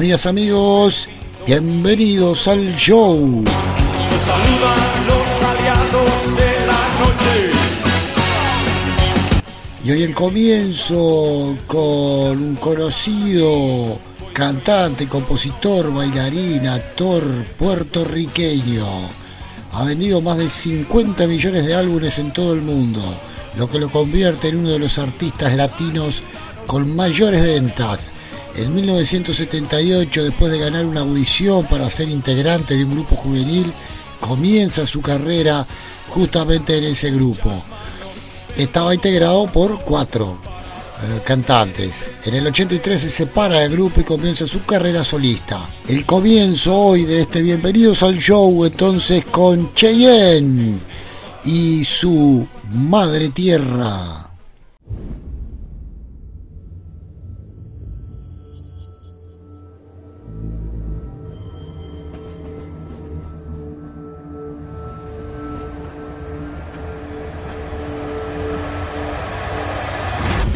Amigas, amigos, bienvenidos al show. Saludan los aliados de la noche. Y hoy el comienzo con un conocido cantante, compositor, bailarín, actor puertorriqueño. Ha vendido más de 50 millones de álbumes en todo el mundo, lo que lo convierte en uno de los artistas latinos con mayores ventas en 1978, después de ganar una audición para ser integrante de un grupo juvenil, comienza su carrera justamente en ese grupo. Estaba integrado por cuatro eh, cantantes. En el 83 se separa del grupo y comienza su carrera solista. El comienzo hoy de este Bienvenidos al Show entonces con Cheyenne y su Madre Tierra.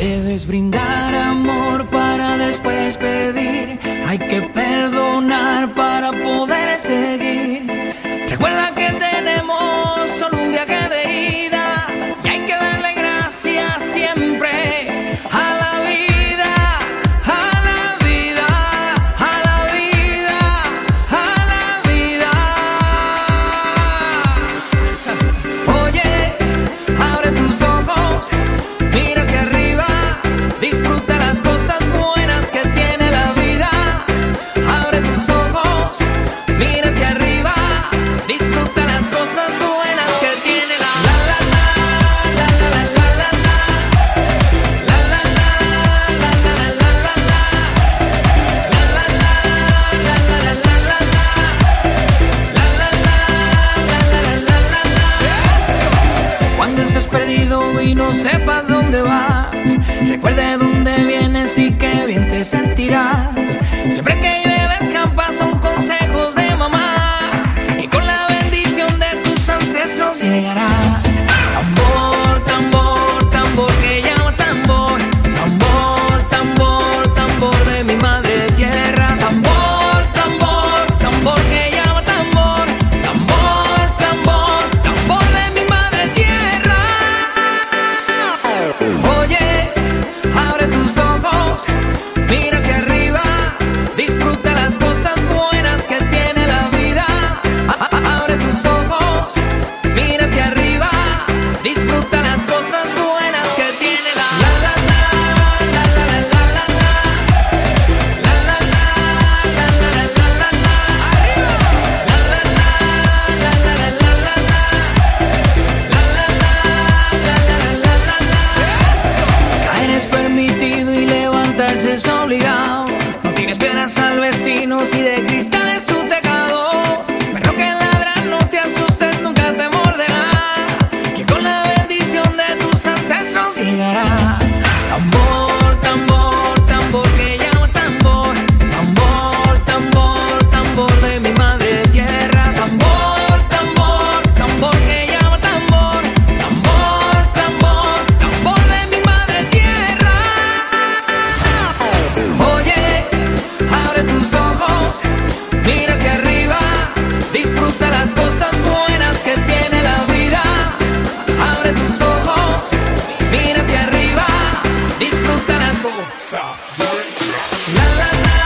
Debes brindar amor para después pedir. Hay que perdonar para poder seguir. Recuerda que tenemos perdido y no sepas dónde vas, recuerda de dónde vienes y qué bien te sentirás. Siempre que llueve escampa son consejos de mamá y con la bendición de tus ancestros llegarás. Don't. La la la.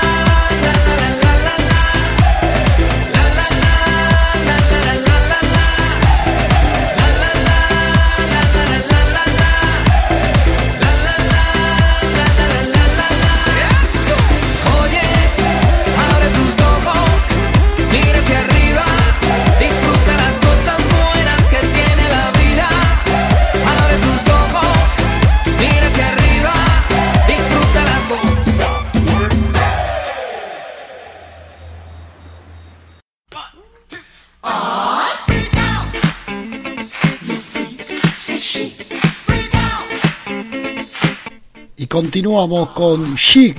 Continuamos con Chic,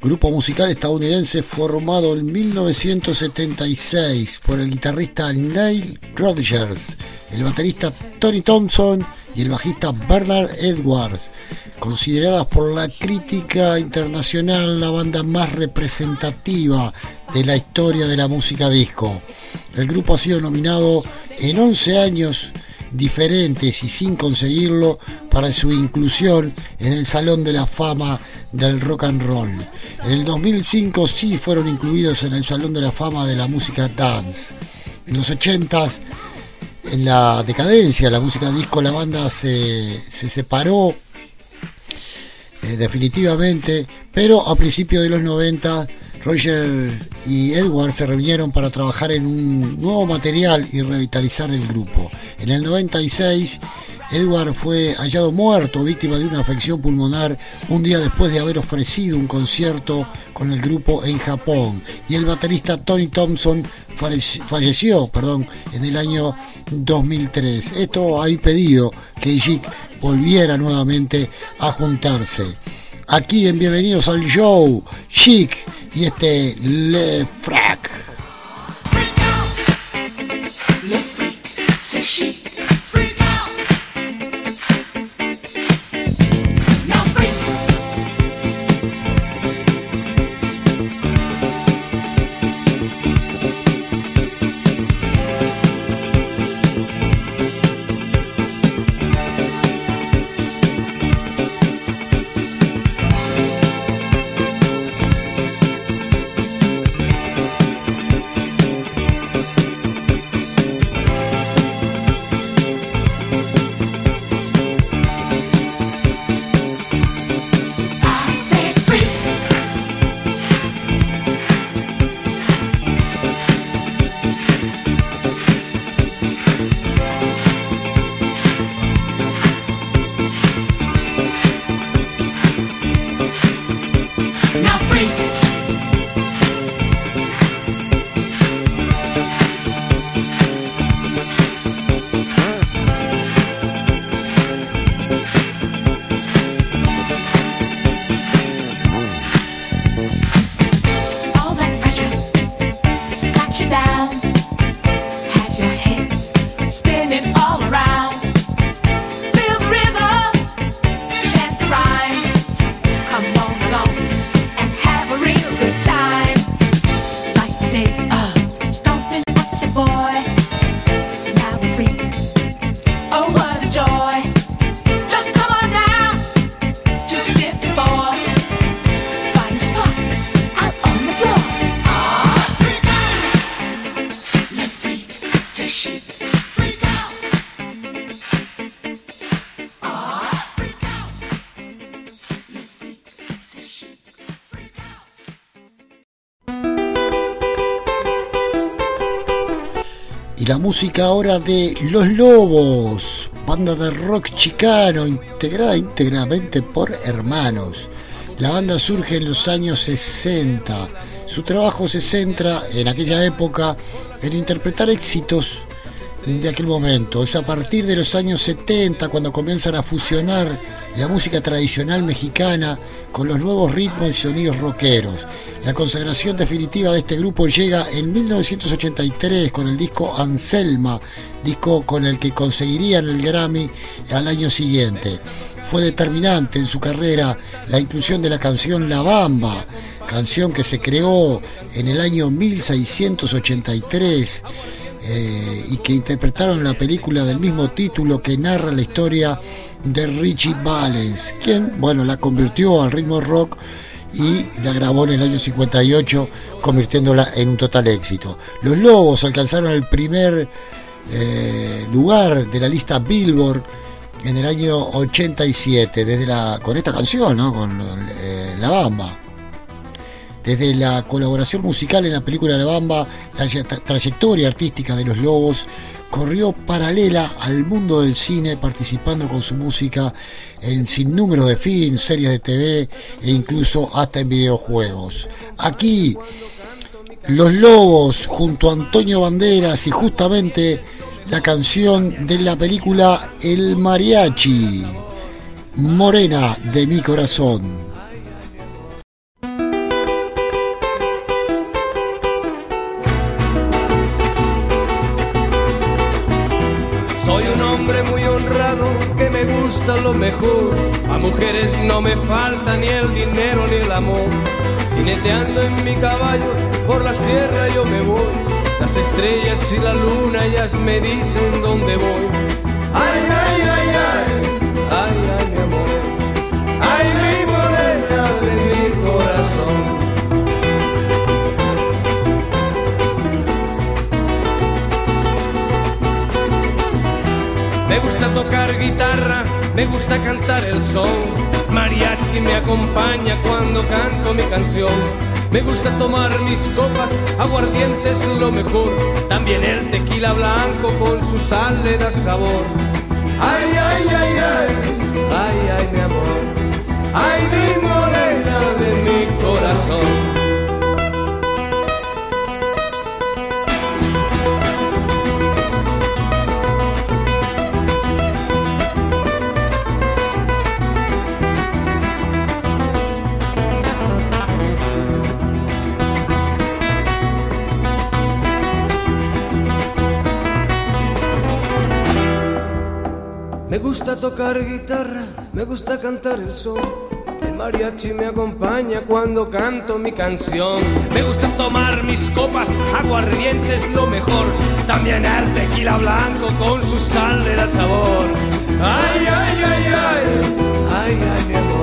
grupo musical estadounidense formado en 1976 por el guitarrista Neil Rodgers, el baterista Tony Thompson y el bajista Bernard Edwards, consideradas por la crítica internacional la banda más representativa de la historia de la música disco. El grupo ha sido nominado en 11 años diferentes y sin conseguirlo para su inclusión en el Salón de la Fama del Rock and Roll. En el 2005 sí fueron incluidos en el Salón de la Fama de la música dance. En los 80s, en la decadencia de la música disco, la banda se, separó eh, definitivamente, pero a principios de los 90 Roger y Edward se reunieron para trabajar en un nuevo material y revitalizar el grupo. En el 96, Edward fue hallado muerto, víctima de una afección pulmonar, un día después de haber ofrecido un concierto con el grupo en Japón. Y el baterista Tony Thompson falleció perdón, en el año 2003. Esto ha impedido que Jig volviera nuevamente a juntarse. Aquí en Bienvenidos al Show, Chic y este Le Frac. Música ahora de Los Lobos, banda de rock chicano integrada íntegramente por hermanos. La banda surge en los años 60. Su trabajo se centra en aquella época en interpretar éxitos de aquel momento. Es a partir de los años 70 cuando comienzan a fusionar la música tradicional mexicana con los nuevos ritmos y sonidos rockeros. La consagración definitiva de este grupo llega en 1983 con el disco Anselma, disco con el que conseguirían el Grammy al año siguiente. Fue determinante en su carrera la inclusión de la canción La Bamba, canción que se creó en el año 1683 eh, y que interpretaron la película del mismo título que narra la historia de Richie Valens, quien, bueno, la convirtió al ritmo rock y la grabó en el año 58, convirtiéndola en un total éxito. Los Lobos alcanzaron el primer eh, lugar de la lista Billboard en el año 87, desde la, con esta canción, ¿no? con eh, La Bamba. Desde la colaboración musical en la película La Bamba, la trayectoria artística de los Lobos corrió paralela al mundo del cine, participando con su música en sinnúmero de films, series de TV e incluso hasta en videojuegos. Aquí, Los Lobos junto a Antonio Banderas y justamente la canción de la película El Mariachi, Morena de mi corazón. Lo mejor. A mujeres no me falta ni el dinero ni el amor. Jineteando en mi caballo por la sierra yo me voy. Las estrellas y la luna ellas me dicen dónde voy. Ay, ay, ay, ay, ay, ay, mi amor. Ay, mi morena de mi corazón. Me gusta tocar guitarra, me gusta cantar el son. Mariachi me acompaña cuando canto mi canción. Me gusta tomar mis copas, aguardiente es lo mejor. También el tequila blanco con su sal le da sabor. Ay, ay, ay, ay, ay, ay, mi amor. Ay, mi morena de mi corazón. Gusta tocar guitarra, me gusta cantar el son. El mariachi me acompaña cuando canto mi canción. Me gusta tomar mis copas, aguardiente es lo mejor. También el tequila blanco con su sal le da sabor. Ay, ay, ay, ay, ay, ay, amor. Ay,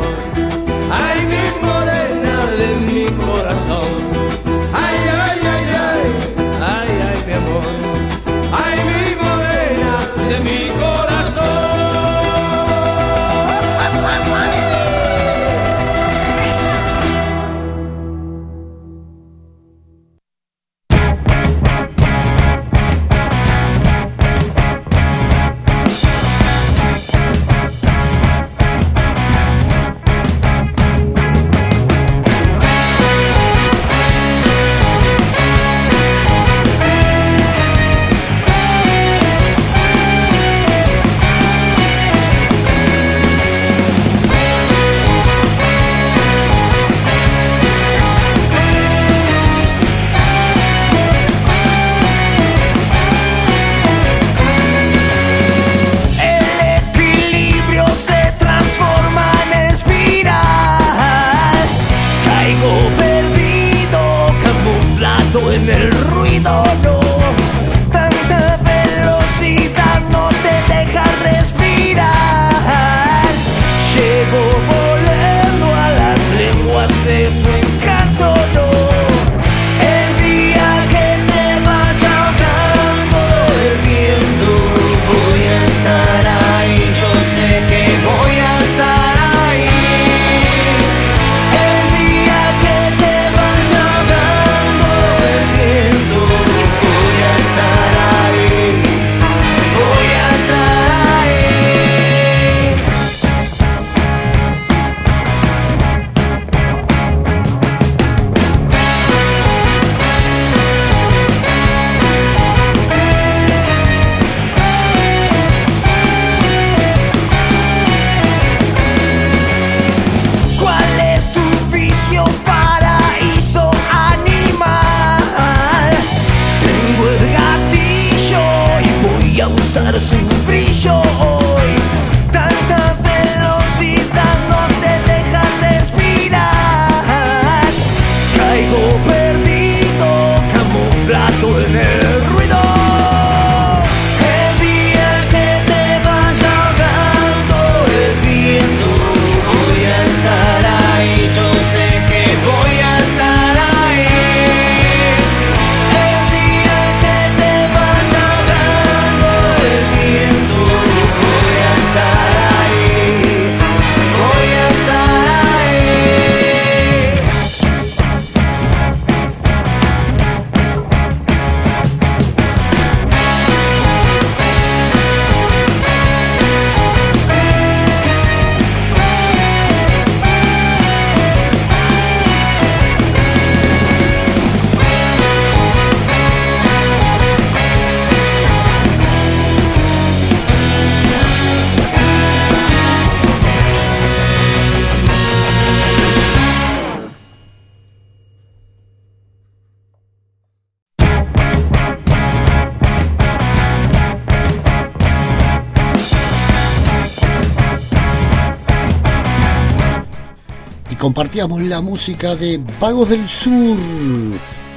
compartíamos la música de Vagos del Sur.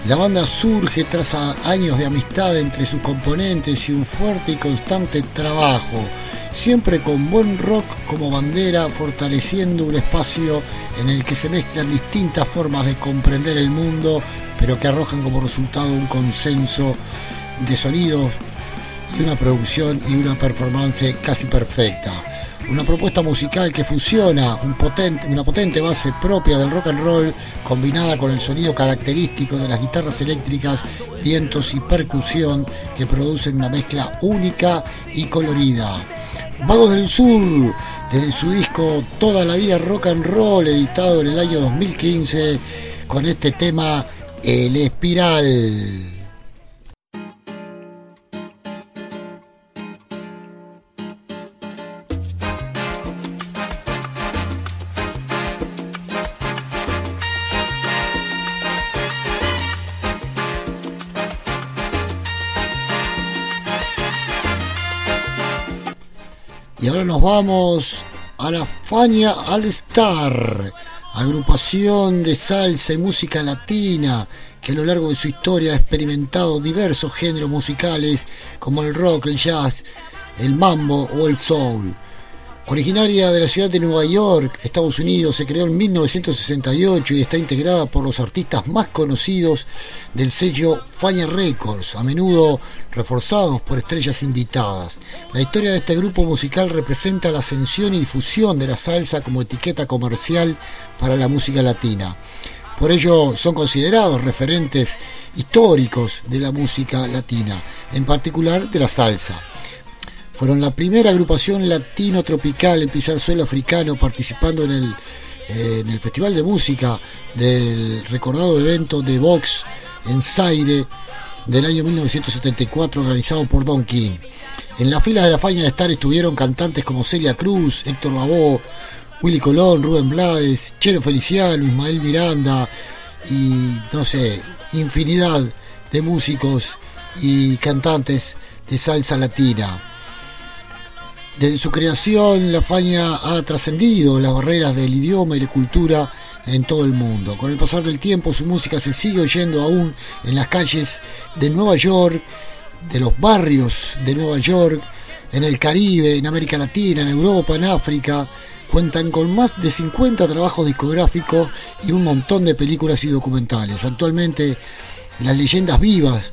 La banda surge tras años de amistad entre sus componentes y un fuerte y constante trabajo, siempre con buen rock como bandera, fortaleciendo un espacio en el que se mezclan distintas formas de comprender el mundo, pero que arrojan como resultado un consenso de sonidos y una producción y una performance casi perfecta una propuesta musical que fusiona una potente base propia del rock and roll combinada con el sonido característico de las guitarras eléctricas, vientos y percusión que producen una mezcla única y colorida. Vagos del Sur, desde su disco Toda la vida rock and roll, editado en el año 2015, con este tema El Espiral. Vamos a la Fania All Star, agrupación de salsa y música latina que a lo largo de su historia ha experimentado diversos géneros musicales como el rock, el jazz, el mambo o el soul. Originaria de la ciudad de Nueva York, Estados Unidos, se creó en 1968 y está integrada por los artistas más conocidos del sello Fania Records, a menudo reforzados por estrellas invitadas. La historia de este grupo musical representa la ascensión y difusión de la salsa como etiqueta comercial para la música latina. Por ello son considerados referentes históricos de la música latina, en particular de la salsa. Fueron la primera agrupación latino tropical en pisar suelo africano participando en el, eh, Festival de Música del recordado evento de Vox en Zaire del año 1974 organizado por Don King. En la fila de la faña de estar estuvieron cantantes como Celia Cruz, Héctor Lavoe, Willy Colón, Rubén Blades, Chelo Feliciano, Ismael Miranda y no sé, infinidad de músicos y cantantes de salsa latina. Desde su creación, la Faña ha trascendido las barreras del idioma y la cultura en todo el mundo. Con el pasar del tiempo, su música se sigue oyendo aún en las calles de Nueva York, de los barrios de Nueva York, en el Caribe, en América Latina, en Europa, en África. Cuentan con más de 50 trabajos discográficos y un montón de películas y documentales. Actualmente, las leyendas vivas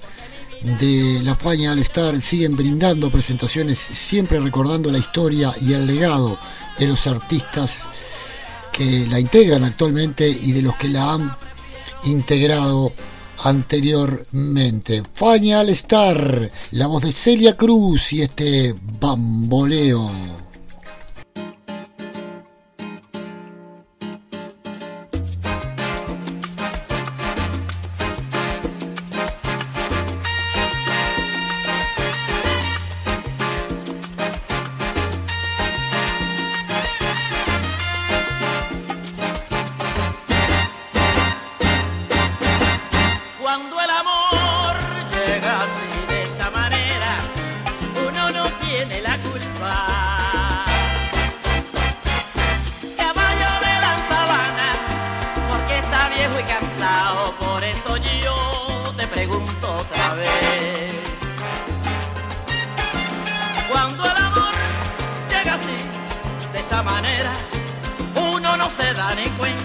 de la Faña al Star siguen brindando presentaciones siempre recordando la historia y el legado de los artistas que la integran actualmente y de los que la han integrado anteriormente. Faña al Star, la voz de Celia Cruz y este bamboleo. Mi vida yo la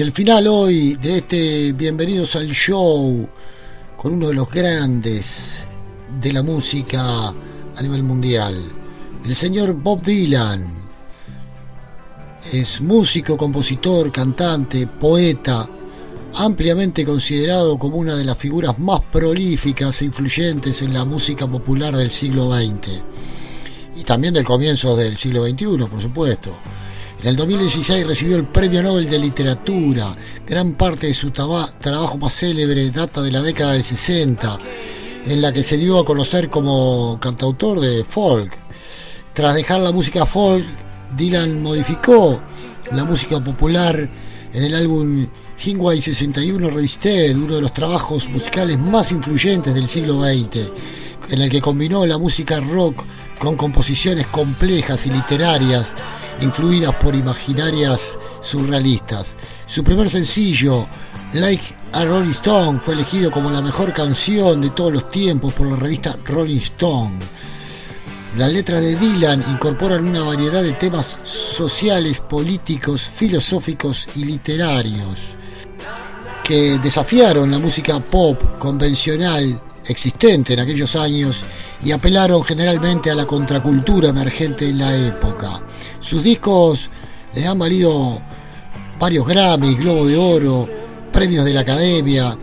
Y el final hoy de este Bienvenidos al Show con uno de los grandes de la música a nivel mundial, el señor Bob Dylan. Es músico, compositor, cantante, poeta, ampliamente considerado como una de las figuras más prolíficas e influyentes en la música popular del siglo XX y también del comienzo del siglo XXI, por supuesto. En el 2016 recibió el Premio Nobel de Literatura. Gran parte de su trabajo más célebre data de la década del 60, en la que se dio a conocer como cantautor de folk. Tras dejar la música folk, Dylan modificó la música popular en el álbum Hingway 61 Revisted, uno de los trabajos musicales más influyentes del siglo XX, en el que combinó la música rock con composiciones complejas y literarias influidas por imaginarias surrealistas. Su primer sencillo, Like a Rolling Stone, fue elegido como la mejor canción de todos los tiempos por la revista Rolling Stone. Las letras de Dylan incorporan una variedad de temas sociales, políticos, filosóficos y literarios que desafiaron la música pop convencional existente en aquellos años y apelaron generalmente a la contracultura emergente en la época. Sus discos le han valido varios Grammys, Globo de Oro, premios de la Academia.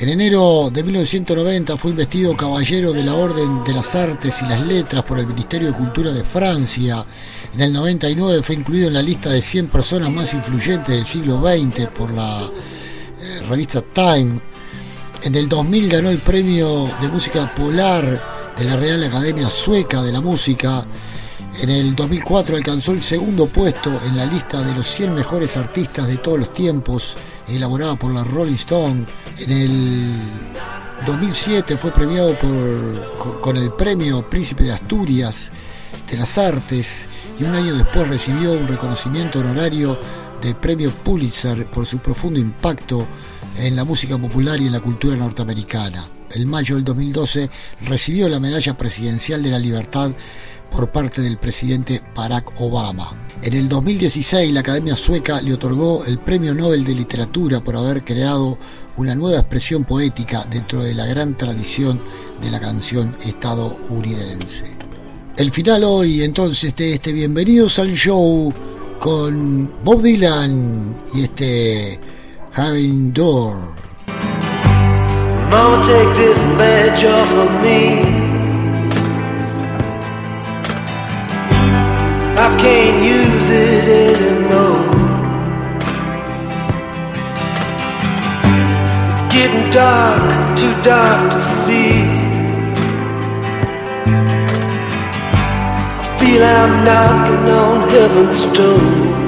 En enero de 1990 fue investido caballero de la Orden de las Artes y las Letras por el Ministerio de Cultura de Francia. En el 99 fue incluido en la lista de 100 personas más influyentes del siglo XX por la eh, revista Time. En el 2000 ganó el premio de música polar de la Real Academia Sueca de la Música. En el 2004 alcanzó el segundo puesto en la lista de los 100 mejores artistas de todos los tiempos, elaborada por la Rolling Stone. En el 2007 fue premiado con el premio Príncipe de Asturias de las Artes y un año después recibió un reconocimiento honorario del premio Pulitzer por su profundo impacto en la música popular y en la cultura norteamericana. En mayo del 2012 recibió la Medalla Presidencial de la Libertad por parte del presidente Barack Obama. En el 2016 la Academia Sueca le otorgó el Premio Nobel de Literatura por haber creado una nueva expresión poética dentro de la gran tradición de la canción estadounidense. El final hoy entonces de este Bienvenidos al Show con Bob Dylan y este Having Door. Mama, take this badge off of me. I can't use it anymore. It's getting dark, too dark to see. I feel I'm knocking on heaven's door.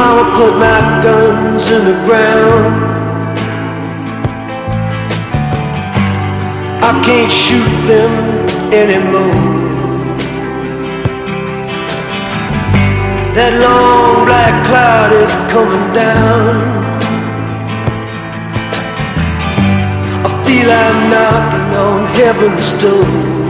Mama put my guns in the ground. I can't shoot them anymore. That long black cloud is coming down. I feel I'm knocking on heaven's door.